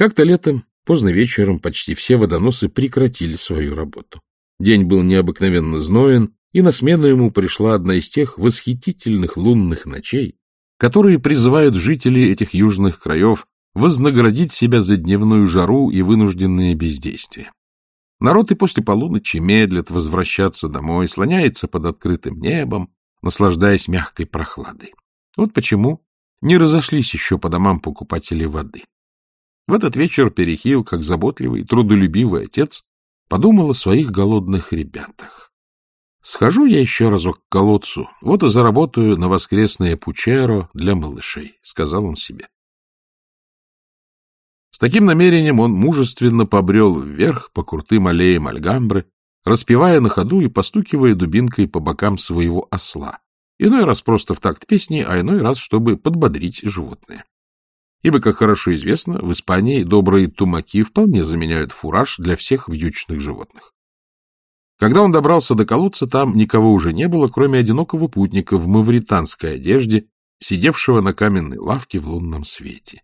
Как-то летом, поздно вечером, почти все водоносы прекратили свою работу. День был необыкновенно зноен, и на смену ему пришла одна из тех восхитительных лунных ночей, которые призывают жителей этих южных краев вознаградить себя за дневную жару и вынужденное бездействие. Народ и после полуночи медлит возвращаться домой, слоняется под открытым небом, наслаждаясь мягкой прохладой. Вот почему не разошлись еще по домам покупатели воды. В этот вечер Перехил, как заботливый, трудолюбивый отец, подумал о своих голодных ребятах. Схожу я еще разок к колодцу, вот и заработаю на воскресное пучеро для малышей, — сказал он себе. С таким намерением он мужественно побрел вверх по крутым аллеям Альгамбры, распевая на ходу и постукивая дубинкой по бокам своего осла, иной раз просто в такт песни, а иной раз, чтобы подбодрить животное. Ибо, как хорошо известно, в Испании добрые тумаки вполне заменяют фураж для всех вьючных животных. Когда он добрался до колодца, там никого уже не было, кроме одинокого путника в мавританской одежде, сидевшего на каменной лавке в лунном свете.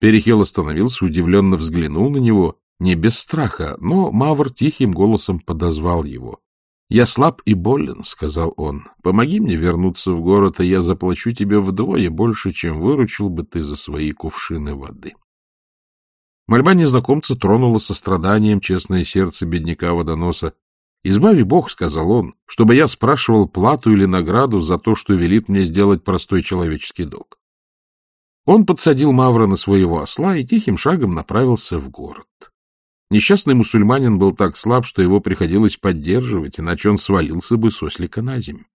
Перехел остановился, удивленно взглянул на него, не без страха, но Мавр тихим голосом подозвал его. — Я слаб и болен, — сказал он. — Помоги мне вернуться в город, и я заплачу тебе вдвое больше, чем выручил бы ты за свои кувшины воды. Мольба незнакомца тронула состраданием честное сердце бедняка-водоноса. — Избави Бог, — сказал он, — чтобы я спрашивал плату или награду за то, что велит мне сделать простой человеческий долг. Он подсадил Мавра на своего осла и тихим шагом направился в город. Несчастный мусульманин был так слаб, что его приходилось поддерживать, иначе он свалился бы с ослика на землю.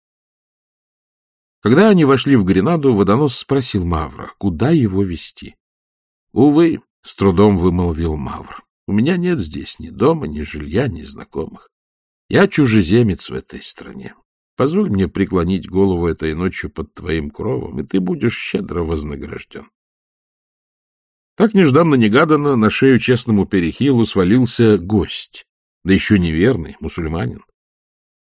Когда они вошли в Гренаду, водонос спросил Мавра, куда его вести. Увы, — с трудом вымолвил Мавр, — у меня нет здесь ни дома, ни жилья, ни знакомых. Я чужеземец в этой стране. Позволь мне преклонить голову этой ночью под твоим кровом, и ты будешь щедро вознагражден. Так нежданно-негаданно на шею честному Перехилу свалился гость, да еще неверный, мусульманин.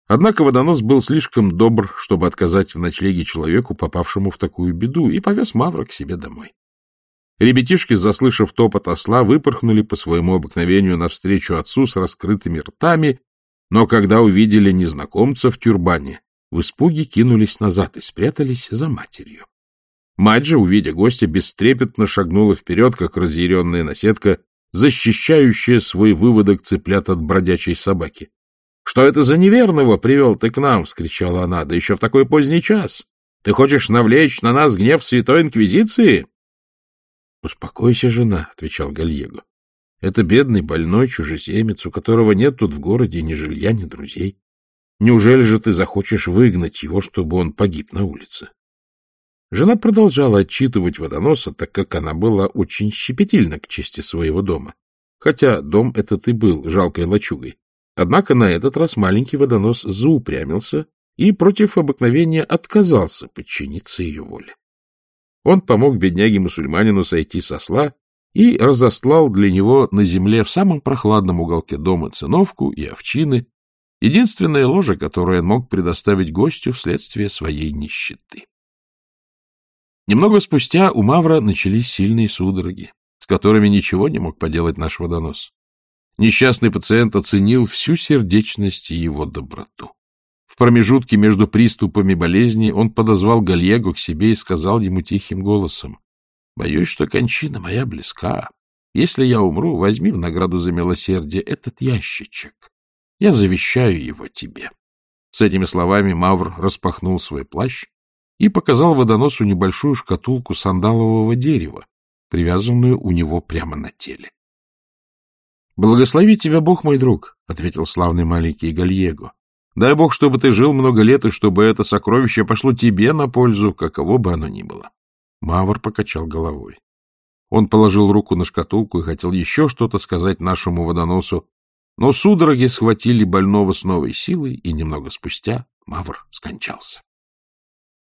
Однако водонос был слишком добр, чтобы отказать в ночлеге человеку, попавшему в такую беду, и повез Мавра к себе домой. Ребятишки, заслышав топот осла, выпорхнули по своему обыкновению навстречу отцу с раскрытыми ртами, но когда увидели незнакомца в тюрбане, в испуге кинулись назад и спрятались за матерью. Мать же, увидя гостя, бестрепетно шагнула вперед, как разъяренная наседка, защищающая свой выводок цыплят от бродячей собаки. — Что это за неверного привел ты к нам? — вскричала она. — Да еще в такой поздний час! Ты хочешь навлечь на нас гнев Святой Инквизиции? — Успокойся, жена, — отвечал Гальего. — Это бедный, больной чужеземец, у которого нет тут в городе ни жилья, ни друзей. Неужели же ты захочешь выгнать его, чтобы он погиб на улице? Жена продолжала отчитывать водоноса, так как она была очень щепетильна к чести своего дома. Хотя дом этот и был жалкой лачугой. Однако на этот раз маленький водонос заупрямился и против обыкновения отказался подчиниться ее воле. Он помог бедняге-мусульманину сойти со сла и разослал для него на земле в самом прохладном уголке дома циновку и овчины, единственное ложе, которое он мог предоставить гостю вследствие своей нищеты. Немного спустя у Мавра начались сильные судороги, с которыми ничего не мог поделать наш водонос. Несчастный пациент оценил всю сердечность и его доброту. В промежутке между приступами болезни он подозвал Гальего к себе и сказал ему тихим голосом, «Боюсь, что кончина моя близка. Если я умру, возьми в награду за милосердие этот ящичек. Я завещаю его тебе». С этими словами Мавр распахнул свой плащ и показал водоносу небольшую шкатулку сандалового дерева, привязанную у него прямо на теле. — Благослови тебя Бог, мой друг, — ответил славный маленький Гальего. — Дай Бог, чтобы ты жил много лет, и чтобы это сокровище пошло тебе на пользу, каково бы оно ни было. Мавр покачал головой. Он положил руку на шкатулку и хотел еще что-то сказать нашему водоносу, но судороги схватили больного с новой силой, и немного спустя Мавр скончался.